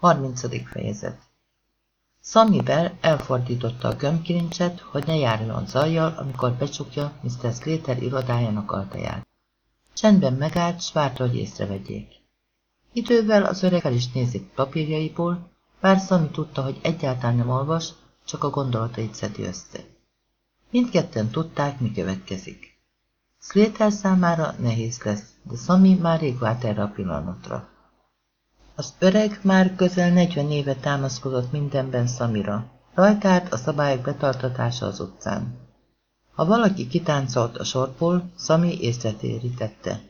30. fejezet Sammy Bell elfordította a gömbkilincset, hogy ne járjon zajjal, amikor becsukja Mr. Slater irodájának altaját. Csendben megállt, s várta, hogy észrevegyék. Idővel az öreg el is nézik papírjaiból, bár Sammy tudta, hogy egyáltalán nem olvas, csak a gondolatait szedi össze. Mindketten tudták, mi következik. Slater számára nehéz lesz, de Sammy már rég várt erre a pillanatra. Az öreg már közel 40 éve támaszkodott mindenben Samira. Rajtárt a szabályok betartatása az utcán. Ha valaki kitáncolt a sorból, Sami észretérítette.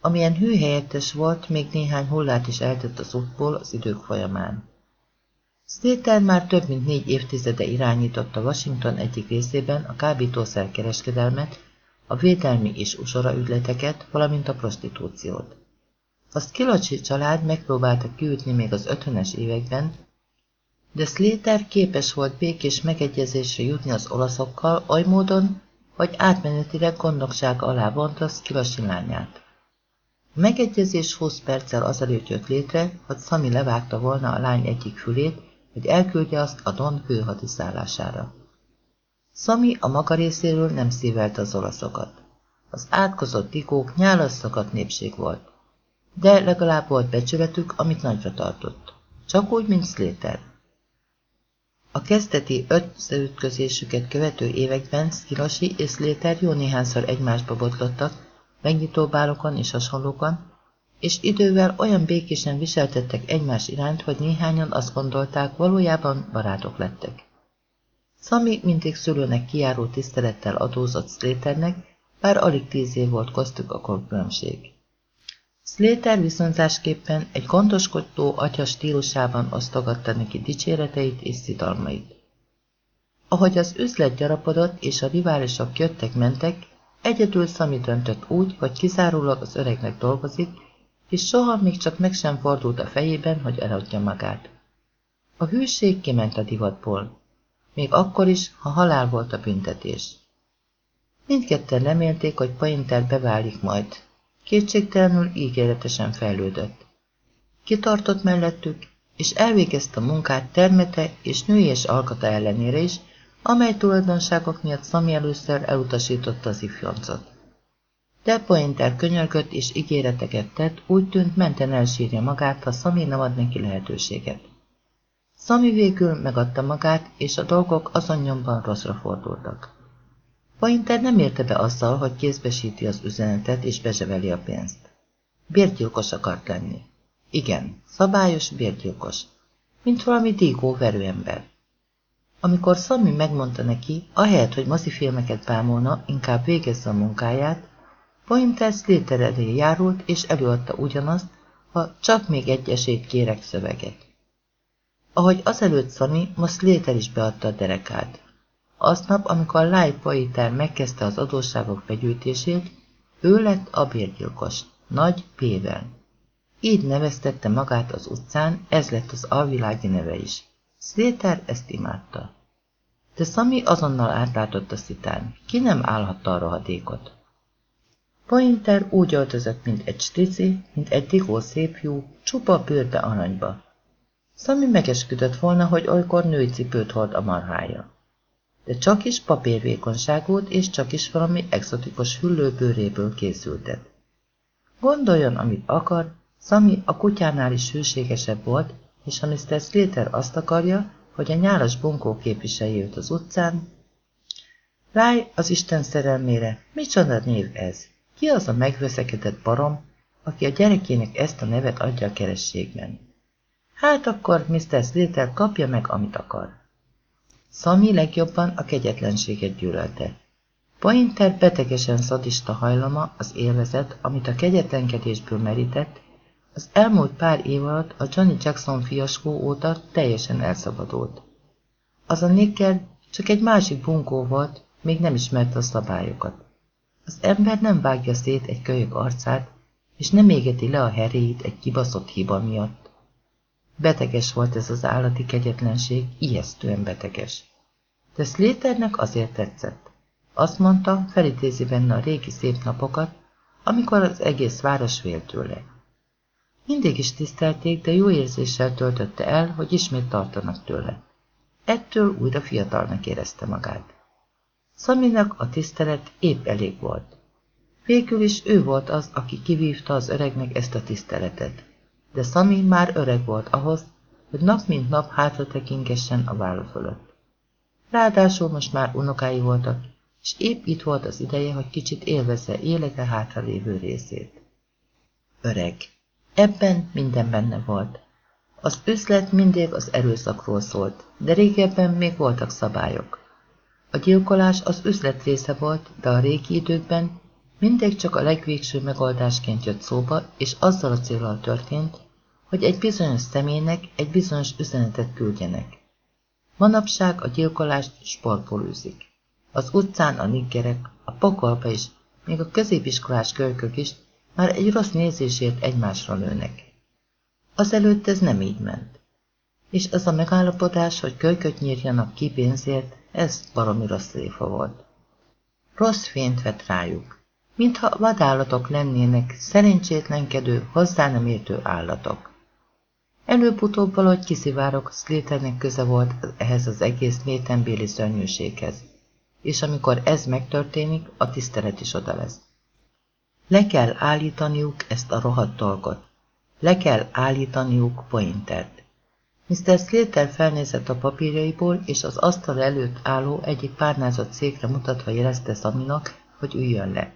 Amilyen hűhelyettes volt, még néhány hullát is eltett az útból az idők folyamán. Slater már több mint négy évtizede irányította Washington egyik részében a kábítószerkereskedelmet, a védelmi és usora ügyleteket, valamint a prostitúciót. A Skilacsi család megpróbálta kiütni még az ötvenes években, de Slater képes volt békés megegyezésre jutni az olaszokkal oly módon, hogy átmenetileg gondnokság alá vonta Skilacsi lányát. A megegyezés 20 perccel azelőtt jött létre, hogy Sami levágta volna a lány egyik fülét, hogy elküldje azt a Don kőhadiszállására. Sami a maga részéről nem szívelte az olaszokat. Az átkozott tikók nyálasszakat népség volt de legalább volt becsületük, amit nagyra tartott. Csak úgy, mint Slater. A kezdeti összeütközésüket követő években Skilosi és Slater jó néhányszor egymásba botlottak, megnyitóbálokon és hasonlókon, és idővel olyan békésen viseltettek egymás iránt, hogy néhányan azt gondolták, valójában barátok lettek. Sami mindig szülőnek kijáró tisztelettel adózott Slaternek, bár alig tíz év volt köztük a különbség. Slater viszonzásképpen egy gondoskodó atya stílusában osztogatta neki dicséreteit és szidalmait. Ahogy az üzlet gyarapodott és a riválisok jöttek-mentek, egyedül Szami döntött úgy, hogy kizárólag az öregnek dolgozik, és soha még csak meg sem fordult a fejében, hogy eladja magát. A hűség kiment a divatból, még akkor is, ha halál volt a büntetés. Mindketten remélték, hogy Painter beválik majd, Kétségtelenül ígéretesen fejlődött. Kitartott mellettük, és elvégezte a munkát termete és nőies alkata ellenére is, amely tulajdonságok miatt Szami először elutasította az ifjoncot. De Pointer könyörgött és ígéreteket tett, úgy tűnt menten elsírja magát, ha Szami nem ad neki lehetőséget. Szami végül megadta magát, és a dolgok azon nyomban rosszra fordultak. Pointer nem érte be azzal, hogy kézbesíti az üzenetet és bezseveli a pénzt. Bérgyilkos akart lenni. Igen, szabályos bérgyilkos. Mint valami dígó verőember. Amikor Sammy megmondta neki, ahelyett, hogy mozifilmeket bámulna, inkább végezze a munkáját, Pointer Slater elé járult és előadta ugyanazt, ha csak még egy esélyt kérek szöveget. Ahogy azelőtt Sammy, most Slater is beadta a derekát. Aznap, amikor Lai Poiter megkezdte az adósságok begyűjtését, ő lett a bérgyilkos, Nagy P-vel. Így neveztette magát az utcán, ez lett az alvilági neve is. Slater ezt imádta. De Sami azonnal átlátott a szitán. Ki nem állhatta a rohadékot? Pointer úgy öltözött, mint egy strici, mint egy digó szépjú, csupa bőrbe aranyba. Sami megesküdött volna, hogy olykor női cipőt hord a marhája de csak is papírvékonyságút és csak is valami exotikus hüllőbőréből készültet. Gondoljon, amit akar, Szami a kutyánál is hűségesebb volt, és ha Mr. Slater azt akarja, hogy a nyálas bunkó képviselje őt az utcán, Ráj az Isten szerelmére, micsoda név ez? Ki az a megveszekedett barom, aki a gyerekének ezt a nevet adja a kerességben? Hát akkor Mr. Slater kapja meg, amit akar. Szami legjobban a kegyetlenséget gyűlölte. Pointer betegesen szadista hajlama, az élvezet, amit a kegyetlenkedésből merített, az elmúlt pár év alatt a Johnny Jackson fiaskó óta teljesen elszabadult. Az a Nicker csak egy másik bunkó volt, még nem ismerte a szabályokat. Az ember nem vágja szét egy kölyök arcát, és nem égeti le a heréit egy kibaszott hiba miatt. Beteges volt ez az állati kegyetlenség, ijesztően beteges. De Slaternek azért tetszett. Azt mondta, felidézi benne a régi szép napokat, amikor az egész város vélt tőle. Mindig is tisztelték, de jó érzéssel töltötte el, hogy ismét tartanak tőle. Ettől újra fiatalnak érezte magát. Szaminak a tisztelet épp elég volt. Végül is ő volt az, aki kivívta az öregnek ezt a tiszteletet. De Szami már öreg volt ahhoz, hogy nap mint nap hátra tekinkessen a válla fölött. Ráadásul most már unokái voltak, és épp itt volt az ideje, hogy kicsit élvezze élete hátralévő részét. Öreg. Ebben minden benne volt. Az üzlet mindig az erőszakról szólt, de régebben még voltak szabályok. A gyilkolás az üzlet része volt, de a régi időkben mindig csak a legvégső megoldásként jött szóba, és azzal a célral történt, hogy egy bizonyos személynek egy bizonyos üzenetet küldjenek. Manapság a gyilkolást sportból űzik. Az utcán a niggerek, a pokolba is, még a középiskolás kölykök is már egy rossz nézésért egymásra lőnek. Azelőtt ez nem így ment. És az a megállapodás, hogy kölyköt nyírjanak ki pénzért, ez baromi rossz léfa volt. Rossz fényt vett rájuk, mintha vadállatok lennének, szerencsétlenkedő, hozzá nem értő állatok. Előbb-utóbb valahogy kiszivárok, Slaternek köze volt ehhez az egész métenbéli szörnyűséghez, és amikor ez megtörténik, a tisztelet is oda lesz. Le kell állítaniuk ezt a rohadt dolgot. Le kell állítaniuk Pointert. Mr. Slater felnézett a papírjaiból, és az asztal előtt álló egyik párnázott székre mutatva jelezte Szaminak, hogy üljön le.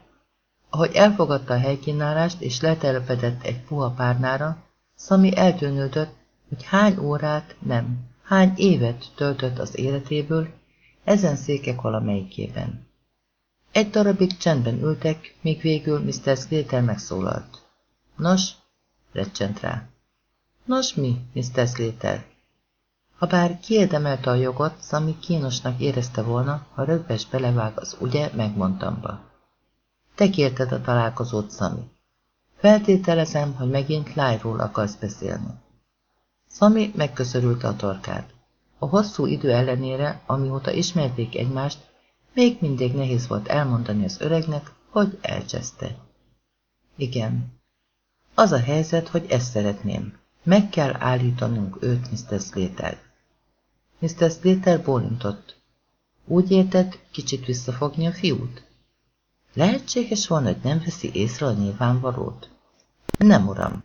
Ahogy elfogadta a helykínálást és letelepedett egy puha párnára, Szami eltűnődött, hogy hány órát, nem, hány évet töltött az életéből ezen székek valamelyikében. Egy darabig csendben ültek, míg végül Mr. Slater megszólalt. Nos, recsent rá. Nos mi, Mr. Slater? Habár kiérdemelte a jogot, Szami kínosnak érezte volna, ha rögves belevág az ugye megmondtamba. Te kérted a találkozót, Szami. Feltételezem, hogy megint Lájról akarsz beszélni. Szami megköszörülte a torkát. A hosszú idő ellenére, amióta ismerték egymást, még mindig nehéz volt elmondani az öregnek, hogy elcseszte. Igen. Az a helyzet, hogy ezt szeretném. Meg kell állítanunk őt, Mr. Slater. Mr. Slater bólintott. Úgy értett, kicsit visszafogni a fiút? Lehetséges volna, hogy nem veszi észre a nyilvánvalót? Nem, uram.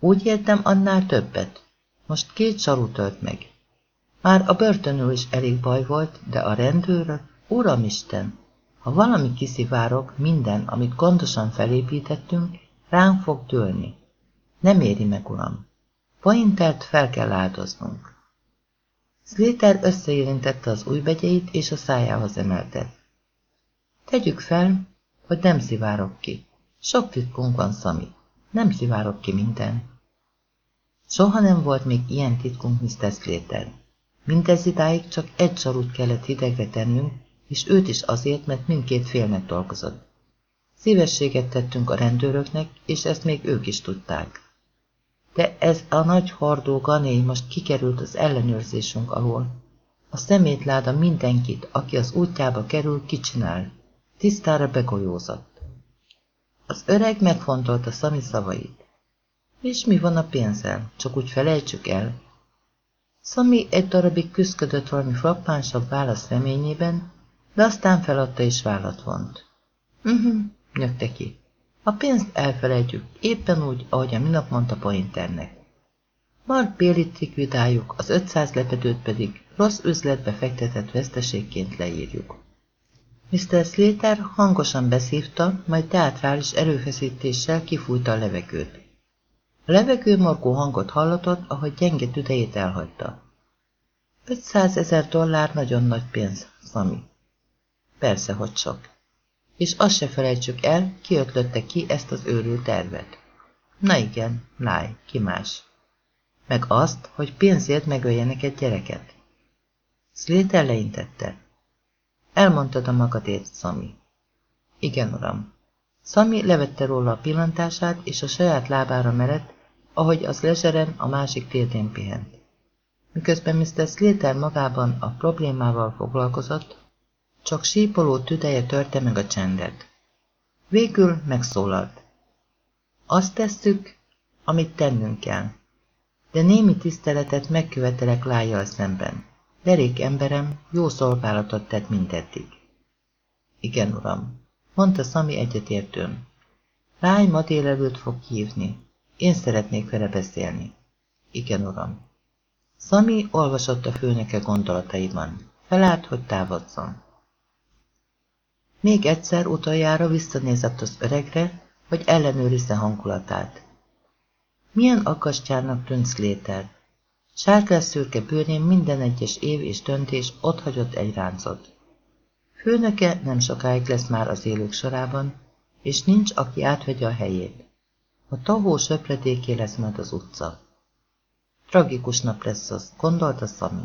Úgy értem annál többet. Most két saru tölt meg. Már a börtönül is elég baj volt, de a rendőrök, uramisten, ha valami kiszivárok, minden, amit gondosan felépítettünk, ránk fog dőlni. Nem éri meg, uram. Pointert fel kell áldoznunk. Slater összeérintette az újbegyeit és a szájához emelte. Tegyük fel, hogy nem szivárok ki. Sok titkunk van, Szami. Nem szivárok ki minden. Soha nem volt még ilyen titkunk, Mr. Slater. Mindez idáig csak egy sarut kellett hidegre tennünk, és őt is azért, mert mindkét félnek dolgozott. Szívességet tettünk a rendőröknek, és ezt még ők is tudták. De ez a nagy hordó gané most kikerült az ellenőrzésünk alól. A szemétláda mindenkit, aki az útjába kerül, kicsinál. Tisztára begolyózott. Az öreg megfontolta Szami szavait. És mi van a pénzzel? Csak úgy felejtsük el. Szami egy darabig küzdködött valami frappánsabb válasz reményében, de aztán feladta és vállat vont. Mhm, uh nyögte ki. A pénzt elfelejtjük, éppen úgy, ahogy a minap mondta Pointernek. Mark Bélit likvidáljuk, az 500 lepedőt pedig rossz üzletbe fektetett veszteségként leírjuk. Mr. Slater hangosan beszívta, majd teátrális erőfeszítéssel kifújta a levegőt. A levegő morgó hangot hallatott, ahogy gyenge tüdejét elhagyta. 500 ezer dollár nagyon nagy pénz, Szami. Persze, hogy sok. És azt se felejtsük el, ki ötlötte ki ezt az őrült tervet. Na igen, láj, ki más. Meg azt, hogy pénzért megöljenek egy gyereket. Slater leintette. Elmondtad a magadét, Szami. Igen, uram. Szami levette róla a pillantását, és a saját lábára merett, ahogy az lezseren a másik térdén pihent. Miközben Mr. Slater magában a problémával foglalkozott, csak sípoló tüdeje törte meg a csendet. Végül megszólalt. Azt tesszük, amit tennünk kell. De némi tiszteletet megkövetelek lájjal szemben. Derék emberem jó szolgálatot tett mindeddig. Igen, uram, mondta Szami egyetértőn. Láj ma délelőtt fog hívni. Én szeretnék vele beszélni. Igen, uram. Szami olvasott a főnöke gondolataiban. Felállt, hogy távozzon. Még egyszer utoljára visszanézett az öregre, hogy ellenőrizze hangulatát. Milyen akasztjának tűnt Slater. Sárgás-szürke bőrén minden egyes év és döntés ott hagyott egy ráncot. Főnöke nem sokáig lesz már az élők sorában, és nincs, aki átvegye a helyét. A tahó söpredéké lesz majd az utca. Tragikus nap lesz az, gondolta Szami.